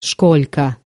сколько?